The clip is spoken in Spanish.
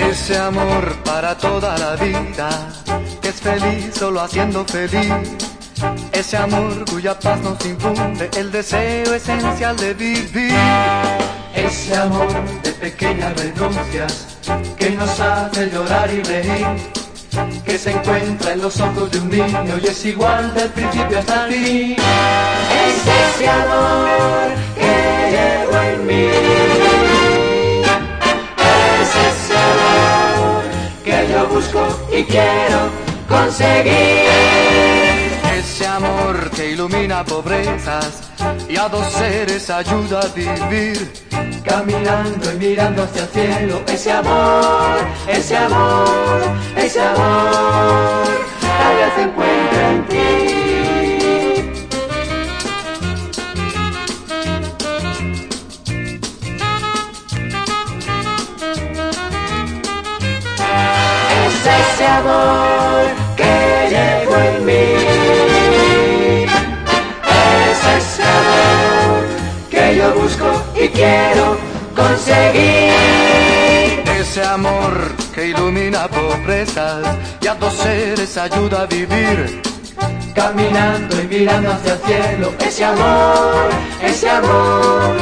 Ese amor para toda la vida, que es feliz solo haciendo feliz. Ese amor cuya paz nos infunde el deseo esencial de vivir. Ese amor de pequeñas renuncias que nos hace llorar y reír. Que se encuentra en los ojos de un niño y es igual del principio hasta el fin. Es ese amor yo busco y quiero conseguir. Ese amor que ilumina pobrezas y a dos seres ayuda a vivir. Caminando y mirando hacia el cielo, ese amor, ese amor, ese amor, ese amor que llevo en mí. Es ese amor que yo busco y quiero conseguir. Ese amor que ilumina pobrezas y a dos seres ayuda a vivir. Caminando y mirando hacia el cielo, ese amor, ese amor,